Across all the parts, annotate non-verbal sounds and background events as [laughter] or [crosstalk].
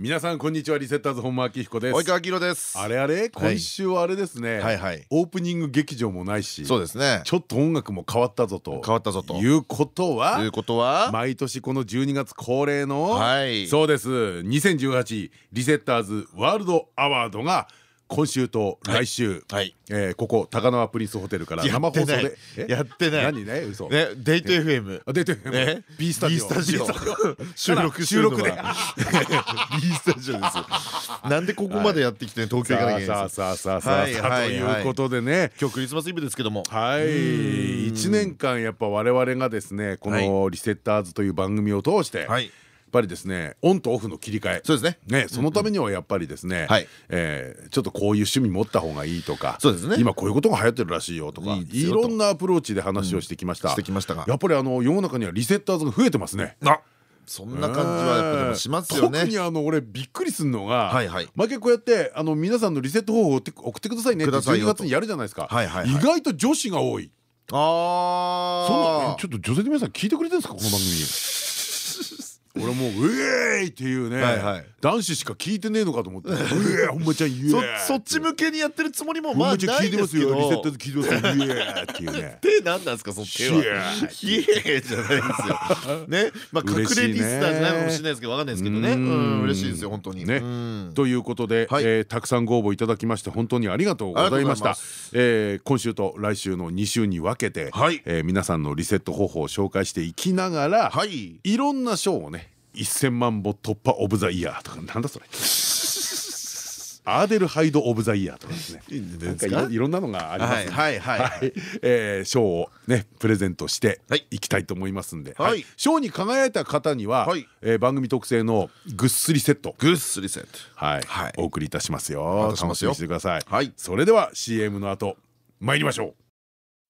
皆さんこんにちはリセッターズ本間明彦です。及川明です。あれあれ今週はあれですね。オープニング劇場もないし。そうですね。ちょっと音楽も変わったぞと。変わったぞと。いうことはということは？毎年この12月恒例のはい。そうです。2018リセッターズワールドアワードが今週と来週、はい。えーここ高輪プリンスホテルから生放送で。やってない。何ね？嘘。ね？デート FM あ出てね B スタジオ。[laughs] 収録収録で。[laughs] B スタジオですなんでここまでやってきて東京行かなきゃいけさあさあさあさあ。とはいうことでね。今日クリスマスイブですけども。はい。1年間やっぱ我々がですねこの「リセッターズ」という番組を通してはいぱりですねオンとオフの切り替え。そうですね。ね、そのためにはやっぱりですね、ちょっとこういう趣味持った方がいいとかそうですね。今こういうことが流行ってるらしいよとかいろんなアプローチで話をしてきました、してきましたがやっぱりあの世の中にはリセッターズが増えてますね。あそんな感じはやっぱでもしますよね。特にあの俺びっくりするのが、はいはい。毎回こうやってあの皆さんのリセット方法を送ってくださいねって12くださいよと。月にやるじゃないですか、はいはいはい。意外と女子が多い。そのあちょっと女性の皆さん聞いてくれてるんですかこの番組俺もう「ウェーイ!」っていうね男子しか聞いてねえのかと思って「ウェーイ本間ちゃんイエー。イ!」そそっち向けにやってるつもりもまあ聞いてますよリセットで聞いてますよ。イエーイっていうね [laughs] 手なんなんですかその手は。イエーじゃないですよ。ね。[laughs] まあ隠れリスターじゃないかもしれないですけどわかんないですけどね。ううんん嬉しいですよ本当に。ね。うん。ということで、はい。えーたくさんご応募いただきまして本当にありがとうございました。えー今週と来週の2週に分けて、はい。えー皆さんのリセット方法を紹介していきながら、はい。いろんな賞をね1000万本突破オブザイヤーとかなんだそれ。アーデルハイドオブザイヤーとかですね。いろんなのがありますはいはいえー賞をねプレゼントしてはい。いきたいと思いますんで、賞に輝いた方には、番組特製のぐっすりセット。グッスリセット。はい、はい。お送りいたしますよ。楽しみにしてください、はい。それでは CM の後参りましょ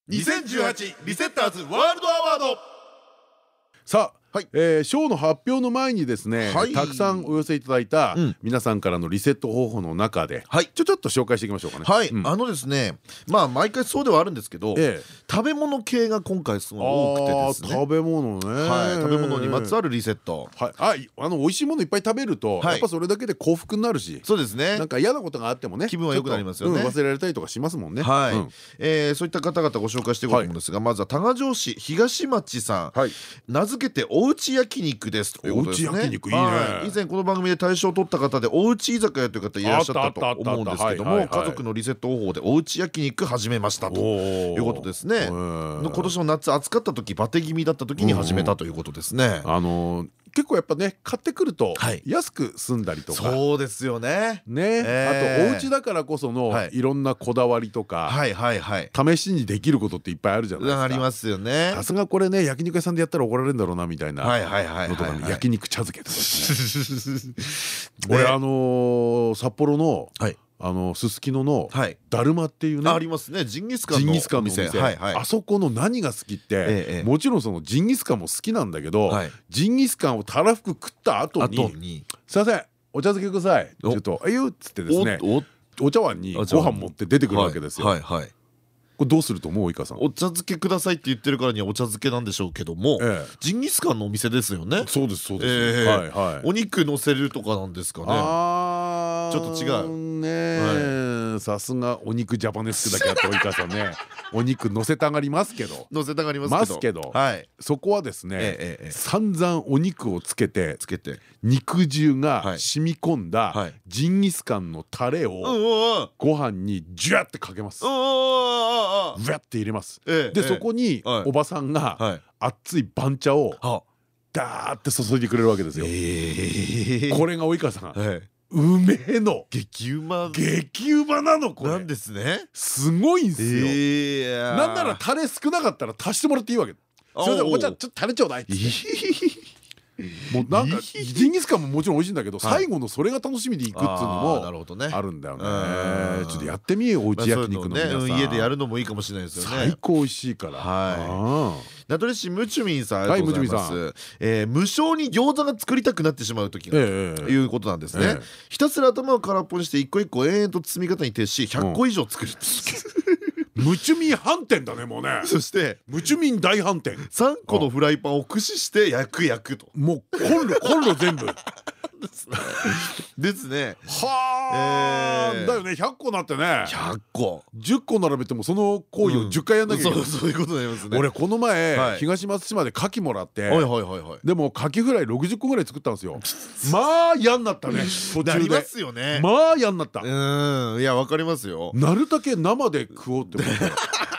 う。2018リセッターズワールドアワード。さあはい。えー賞の発表の前にですね、はい。たくさんお寄せいただいたうん。皆さんからのリセット方法の中で、はい。ちょちょっと紹介していきましょうかね。はい。うん。あのですねまあ毎回そうではあるんですけどええ。食べ物系が今回すごい多くてですね。食べ物ね、はい。食べ物にまつわるリセット。はい、あい。あの美味しいものいっぱい食べると、はい。やっぱそれだけで幸福になるしそうですね。なんか嫌なことがあってもね気分は良くなりますよね。忘れられたりとかしますもんね。はい、うん。えーそういった方々ご紹介していこうと思うんですが、まずは多賀城市東町さん、はい。名付けておうち焼肉です。ということですね。おうち焼肉いいね。はい。以前この番組で大賞を取った方でおうち居酒屋という方いらっしゃったと思うんですけども家族のリセット方法でおうち焼肉始めましたといいうことですね。今今年の夏暑かった時バテ気味だった時に始めたということですね。あのー結構やっぱね買ってくるとはい。安く済んだりとか。そうですよね。ね、えーあとお家だからこそのはい。いろんなこだわりとかはいはいはい。試しにできることっていっぱいあるじゃないですか。ありますよね。さすがこれね焼肉屋さんでやったら怒られるんだろうなみたいなはいはいはいのとか焼肉茶漬けとか [laughs] 俺あのー札幌のはいあのすすきののはい。だるまっていうねありますね。ジンギスカンのジンギスカンのお店。あそこの何が好きっええてもちろんそのジンギスカンも好きなんだけどはい。ジンギスカンをたらふく食った後あにとに「すいませんお茶漬けください」ってお言うと「あいよ」っつってですねおお。茶碗にご飯持って出てくるわけですよ。これどうすると思ういかさん？お茶漬けくださいって言ってるからにはお茶漬けなんでしょうけどもええ。ジンギスカンのお店ですよね。そうですそうえです。え。はいはい。お肉乗せるとかなんですかね。あーちょっと違う。ねさすがお肉ジャパネスクだけあっておいかさんね。[laughs] お肉乗せたがりますけど。乗せたがりますけど。はい。そこはですね散々お肉をつけてつけて。肉汁はい。が染み込んだはい。ジンギスカンのタレをうんご飯にジュワってかけます。うんうんうんうんうん。ブワって入れます。でそこにはい。おばさんがはい。熱い番茶をはダーって注いでくれるわけですよ。ええ。これが及川さん。はいうめえの。激うま。激うまなのこれ。なんですね。すごいんすよ。ええなんならタレ少なかったら足してもらっていいわけ。すいませんおばちゃんちょっとタレちょうだいっつってもうなんかジンギスカンももちろん美味しいんだけど最後のそれが楽しみでいくっていうのもあるんだよね。ちょっとやってみようおうち焼肉の家でやるのもいいかもしれないですよね。最高美味しいから。はい。名取市ムチュミンさんありがとうございます。無償に餃子が作りたくなってしまう時がいうことなんですね。ひたすら頭を空っぽにして一個一個延々と包み方に徹し100個以上作る [laughs] ムチュミン飯店だねもうね。そしてムチュミン大飯店。3個のフライパンを駆使して焼く焼くと。もうコンロコンロ全部。[laughs] ですね。はあだよね。100個なってね。100個。10個並べてもその行為を10回やんなきゃいけない。そういうことになりますね。俺この前東松島で牡蠣もらってでも牡蠣フライ60個ぐらい作ったんですよ。[laughs] まあ嫌になったね途中で。ますよね。まあ嫌になった。うん。いやわかりますよ。なるだけ生で食おうって思って [laughs]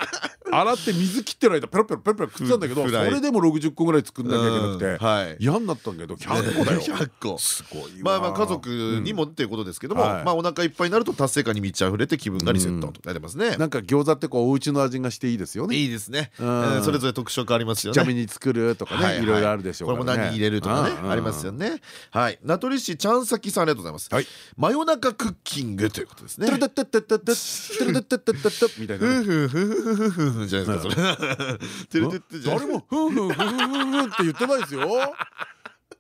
洗って水切ってる間ペロペロペロペロ食ってたんだけどそれでも60個ぐらい作んなきゃいけなくて。嫌になったんだけど100個だよ。[laughs] 100個。すごいまあまあ家族にもっていうことですけどもまあお腹いっぱいになると達成感に満ち溢れて気分がリセットと。書いてますね。なんか餃子ってこうお家の味がしていいですよね。いいですね。それぞれ特色ありますよね。ちなみに作るとかねいろいろあるでしょうこれも何入れるとかねありますよね。はい。名取市ちゃんさきさんありがとうございます。真夜中クッキングということですね。みたいなじゃないですかそれ。誰もふんふんふんふんふんって言ってないですよ。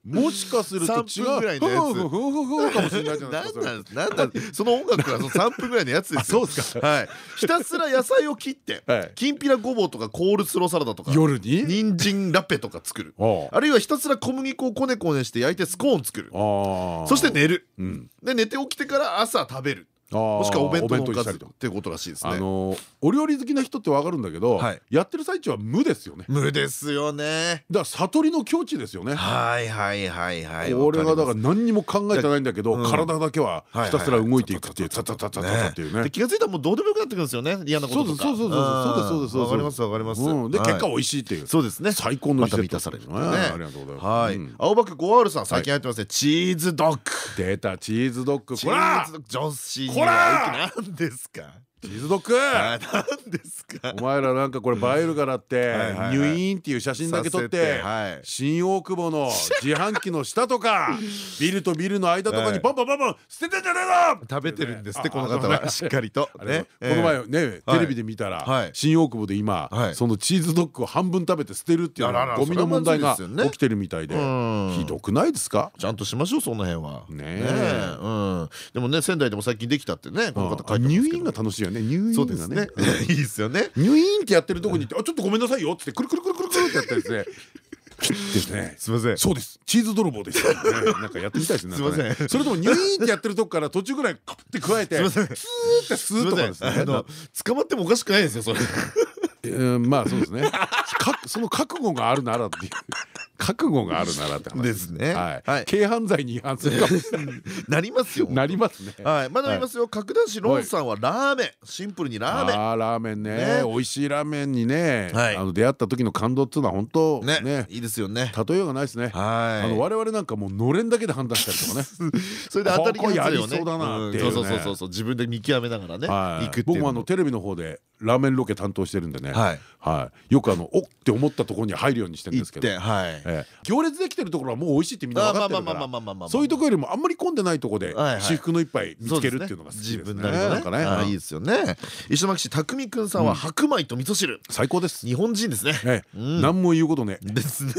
もしかすると違う。3分ぐらいのやつ。かもしれないじゃないですかなんだその音楽はその3分ぐらいのやつですよそうですか。はい。ひたすら野菜を切ってきんぴらごぼうとかコールスローサラダとか。夜に？人参ラペとか作る。あるいはひたすら小麦粉をこねこねして焼いてスコーン作る。そして寝る。で寝て起きてから朝食べるもしくはお弁当のおかずっていうことらしいですね。あのお料理好きな人ってわかるんだけど、やってる最中は無ですよね。無ですよね。だから悟りの境地ですよね。はいはいはいはい。俺がだから何にも考えてないんだけど、体だけはひたすら動いていくっていうタタタタタっていうね。気が付いたらもうどうでもよくなってくるんですよね。嫌なこととか。そうそうそうそうですそうですそうです。わかりますわかります。で結果美味しいっていう。そうですね。最高の満たされるね。ありがとうございます。はい。青葉区ゴールさん最近入ってますね。チーズドッグ。出たチーズドッグ。こら。女子には何ですかチーズドッグ。何ですか。お前らなんかこれ映えるからってニュイーンっていう写真だけ撮って新大久保の自販機の下とかビルとビルの間とかにポンポンポンポン捨ててんじゃねえぞ！食べてるんですってこの方は。しっかりと。この前ねテレビで見たら新大久保で今そのチーズドッグを半分食べて捨てるっていうゴミの問題が起きてるみたいでひどくないですか？ちゃんとしましょうその辺は。ねえ。でもね仙台でも最近できたってねこの方書いて入院が楽しいよね入院がねいいですよね入院ってやってるとこにあちょっとごめんなさいよってくるくるくるくるくるってやってですねですね。すみません。そうです。チーズ泥棒でしたね。なんかやってみたいですね。すみません。それともニュイーンってやってるとこから途中ぐらいカッて加えて、スーってスーとかですね。あの捕まってもおかしくないですよそれ。うんまあそうですね。その覚悟があるならっていう。覚悟があるならってですね。はい。軽犯罪に違反するかも [laughs] なりますよ。なりますね。はい。まだありますよ。角田市ロンさんはラーメン、シンプルにラーメン。ああラーメンね。美味しいラーメンにね、あの出会った時の感動っていうのは本当ねいいですよね。例えようがないですね。あの我々なんかもうのれんだけで判断したりとかね。[laughs] それで当たりやりそうだなってそうそうそうそう自分で見極めながらね。行く僕もあのテレビの方でラーメンロケ担当してるんでね。はい。よくあのおって思ったところに入るようにしてるんですけど。行列できてるところはもう美味しいってみんな分かってるから。そういうところよりもあんまり混んでないところで至福の一杯見つけるっていうのが自分なりのね。い。いですよね。石巻市匠くんさんは白米と味噌汁。最高です。日本人ですね。何も言うことねですね。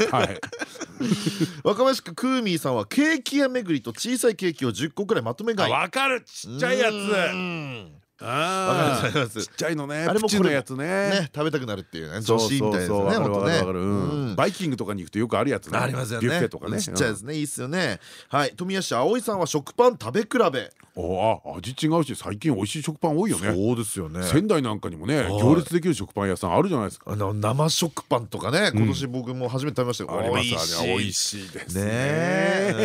[laughs] 若林区クーミーさんはケーキ屋巡りと小さいケーキを10個くらいまとめ買い。わかる。ちっちゃいやつああちっちゃいのねあれもプチのやつね。食べたくなるっていうね。女子みたいですねバイキングとかに行くとよくあるやつありますよね。ビュッフェとかね。ちっちゃいですねいいっすよね。はい。富谷市葵さんは食パン食べ比べ。あ味違うし最近美味しい食パン多いよね。そうですよね。仙台なんかにもね行列できる食パン屋さんあるじゃないですか。あの生食パンとかね今年僕も初めて食べましたよ美味しい美味しいですね。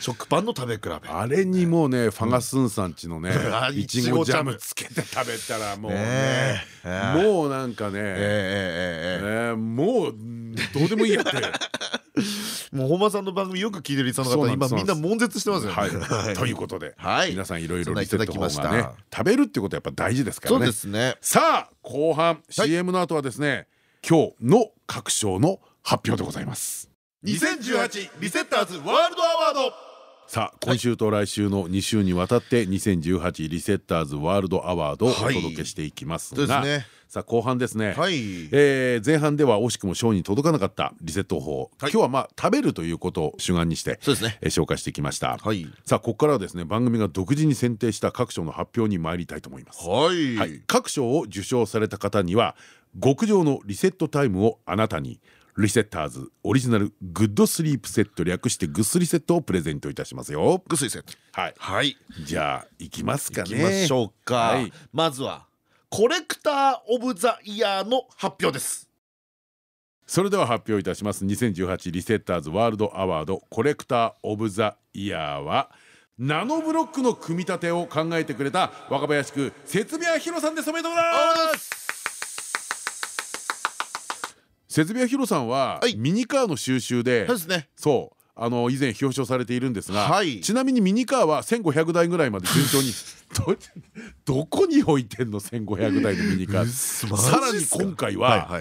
食パンの食べ比べ。あれにもうねファガスンさんちのねいちごジャム。つけて食べたらもうね。もうなんかね。もうどうでもいいやって。[laughs] もう本間さんの番組よく聞いてるリスナーの方今みんな悶絶してますよね。ということで皆さんいろいろリセット法がね食べるってことはやっぱ大事ですからね。そうですね。さあ後半 CM の後はですね今日の各賞の発表でございます。2018リセッターズワールドアワードさあ今週と来週の2週にわたって2018リセッターズワールドアワードをお届けしていきますが、さあ後半ですね、はい、えー、前半では惜しくも賞に届かなかったリセット法、はい、今日はまあ食べるということを主眼にして紹介してきました、はい、さあここからはですね番組が独自に選定した各賞の発表に参りたいと思います、はい、はい、各賞を受賞された方には極上のリセットタイムをあなたにリセッターズオリジナルグッドスリープセット略してグッスリセットをプレゼントいたしますよ。グッスリセット。はい、はい、じゃあいきますかね。いきましょうか、はい、まずはコレクターオブザイヤーの発表です。それでは発表いたします。2018リセッターズワールドアワード。コレクターオブザイヤーはナノブロックの組み立てを考えてくれた若林区設備屋ひろさんです。おめでとうございます設備屋ひろさんは、ミニカーの収集でそうあの以前表彰されているんですが、はい、ちなみにミニカーは1500台ぐらいまで順調に [laughs] どこに置いてんの？1500台のミニカー。さらに今回は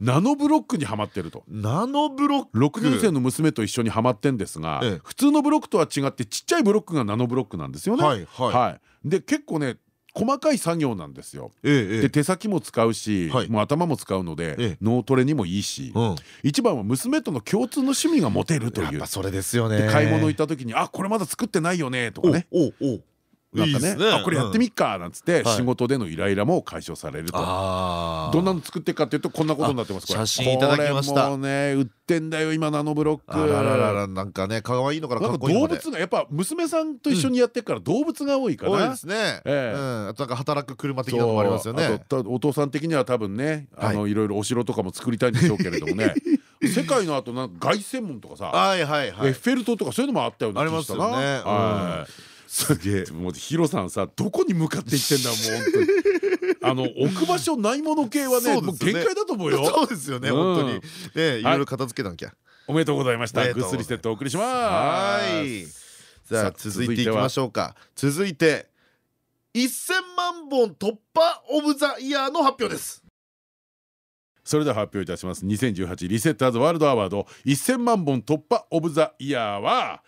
ナノブロックにはまってると。ナノブロック？6年生の娘と一緒にはまってんですが、ええ、普通のブロックとは違ってちっちゃいブロックがナノブロックなんですよね。はい、はい、で結構ね細かい作業なんですよ。で手先も使うし、もう頭も使うので脳トレにもいいし、一番は娘との共通の趣味が持てるという。それですよね。買い物行った時にあこれまだ作ってないよねとかね。なんかねあこれやってみっかなんつって仕事でのイライラも解消されると。どんなの作っていくかっていうとこんなことになってます写真いただきました。もうね売ってんだよ今ナノブロック。あらららなんかね可愛いのからかっこいい動物がやっぱ娘さんと一緒にやってから動物が多いから。多いですね。あとなんか働く車的なのもありますよね。お父さん的には多分ねあのい。ろいろお城とかも作りたいんでしょうけれどもね。[laughs] 世界のあとなんか凱旋門とかさエッフェル塔とかそういうのもあったような気がしたな。ありますよね。すげえ。もうヒロさんさどこに向かっていってんだもう本当に。あの置く場所ないもの系はねもう限界だと思うよ。そうですよね本当に。ねい。ろいろ片付けなきゃ。おめでとうございました。ぐっす。りセットお送りします。はいさあ続いていきましょうか続いて1000万本突破オブザイヤーの発表です。それでは発表いたします。2018リセッターズワールドアワード1000万本突破オブザイヤーは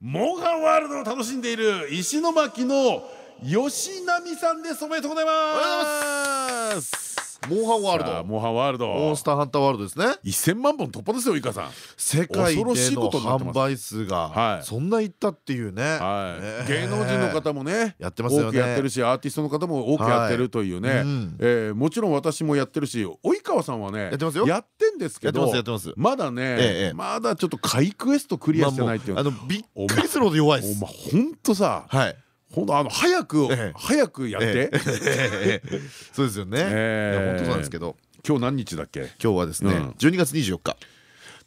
モンハンワールドを楽しんでいる石巻の吉波さんです。おめでとうございます。モンハンワールド。モンハンワールド。モンスターハンターワールドですね。1000万本突破ですよイカさん。世界での販売数がそんないったっていうね。芸能人の方もねやってますよね。やってるしアーティストの方も多くやってるというね。もちろん私もやってるし及川さんはねやってんですけどまだねまだちょっっとカイクエストクリアしてないっていうあのびっくりするほど弱いです。お前ほんとさはいほんとあの早く早くやって。そうですよね。本当なんですけど。今日何日だっけ？今日はですね12月24日。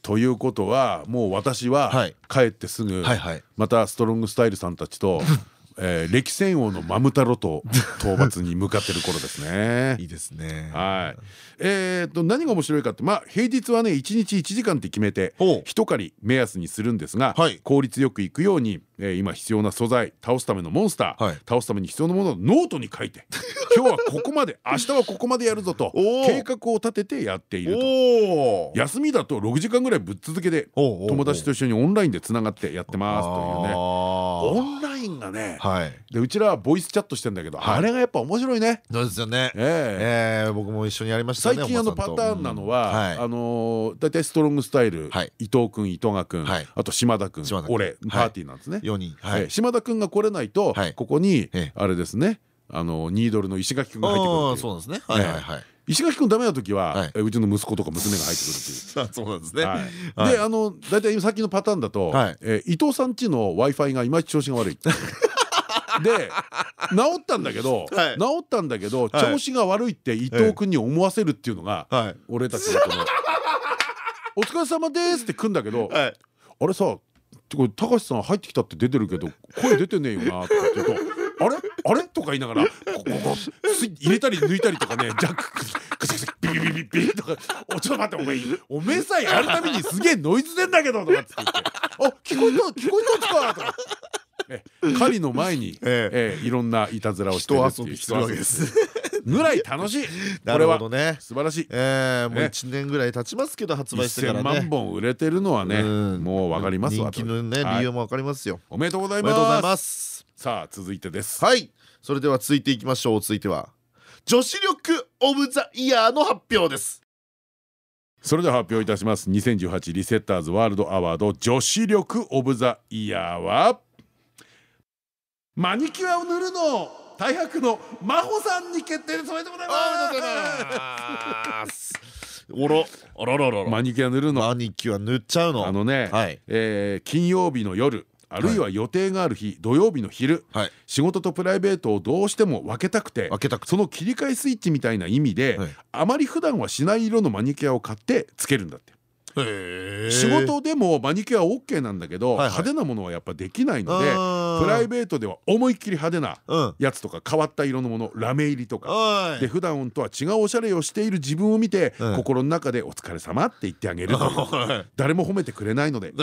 ということはもう私は帰ってすぐまたストロングスタイルさんたちと [laughs] えー、歴戦王のマム太郎と討伐に向かってる頃ですね。[laughs] いいですね。はい。えっと何が面白いかってまあ平日はね1日1時間って決めて一狩り目安にするんですが、はい、効率よくいくように、えー、今必要な素材倒すためのモンスター、はい、倒すために必要なものをノートに書いて [laughs] 今日はここまで明日はここまでやるぞと計画を立ててやっていると。休みだと6時間ぐらいぶっ続けで友達と一緒にオンラインでつながってやってますというねインがね、はい、でうちらはボイスチャットしてんだけど、あれがやっぱ面白いね。そうですよね。ええ。僕も一緒にやりました最近あのパターンなのはあの大体ストロングスタイル伊藤君伊藤賀君あと島田君俺パーティーなんですね。4人。島田君が来れないとここにあれですねあのニードルの石垣君が入ってくるそうですね。はいはいはい石垣君ダメな時はうちの息子とか娘が入ってくるっていう。[laughs] そうなんですね。であの大体さっきのパターンだと伊藤さんちの w i f i がいまいち調子が悪い。[laughs] で治ったんだけど、はい、治ったんだけど調子が悪いって伊藤君に思わせるっていうのが、はい、俺たちのこの「[laughs] お疲れ様です」って来んだけど、はい、あれさこれ高橋さん入ってきたって出てるけど声出てねえよなって言うと「あれ？あれ?」とか言いながらこここ入れたり抜いたりとかねジャックカチャカチャビビビビビとか「おちょっと待ってお前おめえさえやるたびにすげえノイズ出んだけど」とかって言って「あ聞こえた聞こえたんですか」とか。狩りの前に、ええいろんないたずらをしてるっていう人遊びするわけです。ぐらい楽しいなるほどね素晴らしいええもう1年ぐらい経ちますけど発売してからね万本売れてるのはねもう分かりますわ人気のね理由も分かりますよおめでとうございますさあ続いてです。はい。それでは続いていきましょう。続いては女子力オブザイヤーの発表です。それでは発表いたします。2018リセッターズワールドアワード女子力オブザイヤーはマニキュアを塗るの大白の真帆さんに決定です。おめでとうございます。おろ。あらららマニキュア塗るの。マニキュア塗っちゃうの？あのね、はい、えー、金曜日の夜あるいは予定がある日、土曜日の昼、はい、仕事とプライベートをどうしても分けたくてその切り替えスイッチみたいな意味で、はい、あまり普段はしない色のマニキュアを買ってつけるんだって。仕事でもマニキュア OK なんだけど派手なものはやっぱできないのでプライベートでは思いっきり派手なやつとか変わった色のものラメ入りとか。で普段とは違うおしゃれをしている自分を見て心の中で「お疲れ様って言ってあげるという。[laughs] 誰も褒めてくれないので [laughs]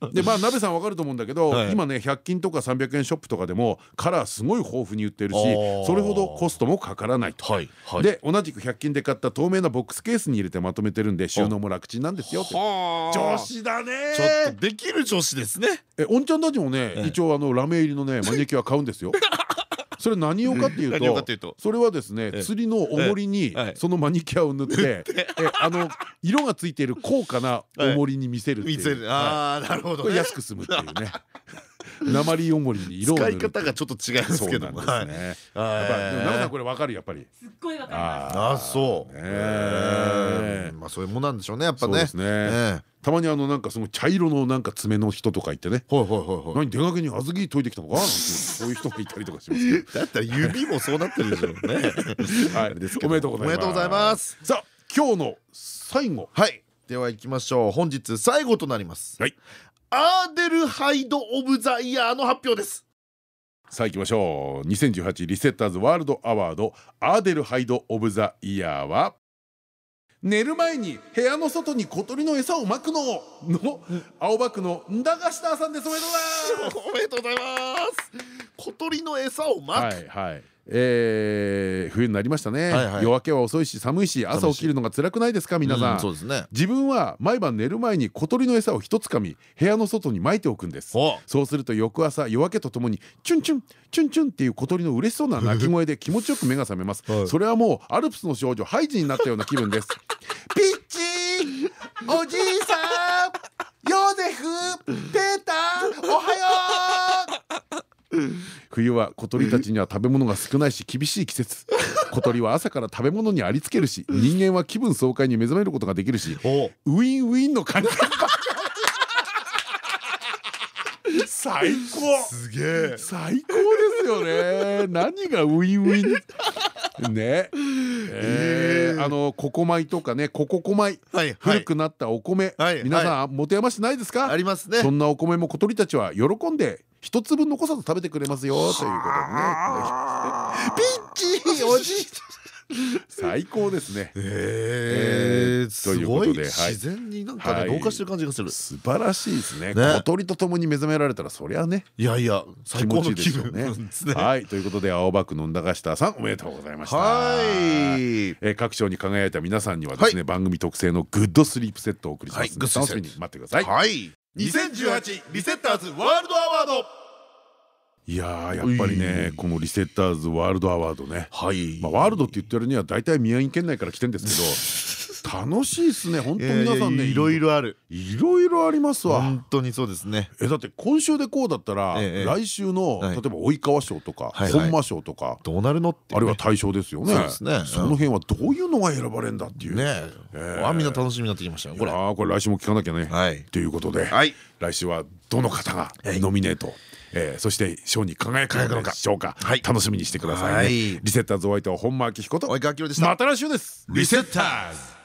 [laughs] でまあ鍋さんわかると思うんだけど、はい、今ね100均とか300円ショップとかでもカラーすごい豊富に売ってるしそれほどコストもかからないと。はいはい、で同じく100均で買った透明なボックスケースに入れてまとめてるんで収納も楽ちんなんですよって。女子だね。ちょっとできる女子ですね。えおんちゃんたちもね一応あのラメ入りのねマニキュア買うんですよ [laughs] それ何用かっていうとそれはですね釣りの重りにそのマニキュアを塗ってあの色がついている高価な重りに見せるっていう。ああなるほど安く済むっていうね。鉛重りに色使い方がちょっと違いますけども。やっぱでもこれわかるやっぱり。すっごいわかります。あそう。まあそういうもんなんでしょうねやっぱね。たまにあのなんかその茶色のなんか爪の人とかいてね「何出かけに小豆研いできたのか?」そういう人がいたりとかしますけど [laughs] だったら指もそうなってるでしょうね。[laughs] はい。おめでとうございます。さあ今日の最後。はい。では行きましょう。本日最後となります。はい。アーデルハイド・オブ・ザ・イヤーの発表です。さあ行きましょう。2018リセッターズワールドアワードアーデルハイド・オブ・ザ・イヤーは寝る前に部屋の外に小鳥の餌をまくの。の青葉区のンダガシターさんです。おめでとうございます。おめでとうございます。小鳥の餌をまく。はいはい。えー、冬になりましたね、夜明けは遅いし寒いし朝起きるのが辛くないですか皆さん、そうですね。自分は毎晩寝る前に小鳥の餌を一つかみ部屋の外に撒いておくんです。そうすると翌朝夜明けとともにチュンチュンチュンチュンっていう小鳥の嬉しそうな鳴き声で気持ちよく目が覚めます、それはもうアルプスの少女ハイジになったような気分ですピッチおじいさん。ヨーゼフ。ペーター。おはよう。冬は小鳥たちには食べ物が少ないし厳しい季節。[laughs] 小鳥は朝から食べ物にありつけるし人間は気分爽快に目覚めることができるしウィンウィンの感じ最高。すげえ。最高ですよね。何がウィンウィン。ね。えあのここ米とかねこここ米。古くなったお米。皆さん持て余してないですか？ありますね。そんなお米も小鳥たちは喜んで一粒残さず食べてくれますよ。ということでね。ピッチおじい最高ですね。ええということで自然になんかね老化してる感じがする。素晴らしいですね。小鳥とともに目覚められたらそりゃね。いやいや最高の気分ね。はいということで青葉区の長下さんおめでとうございました。はい。え各賞に輝いた皆さんにはですね番組特製のグッドスリープセットをお送りします。楽しみに待ってください。はい。2018リセッターズワールドアワードいややっぱりねこのリセッターズワールドアワードね。はい。まあワールドって言ってるには大体宮城県内から来てんですけど [laughs] 楽しいですね本当皆さんね。いろいろある。いろいろありますわ。本当にそうですね。えだって今週でこうだったら来週の例えば及川賞とか本間賞とかどうなるのあるいは大賞ですよね。その辺はどういうのが選ばれるんだっていう。ねあみんな楽しみになってきましたこれ。あこれ来週も聞かなきゃね。ということで来週はどの方がノミネートえー、そして賞に輝くのかしょうか、はい、楽しみにしてくださいね、リセッターズお相手は本間明彦と及川明でした。また来週です。リセッターズ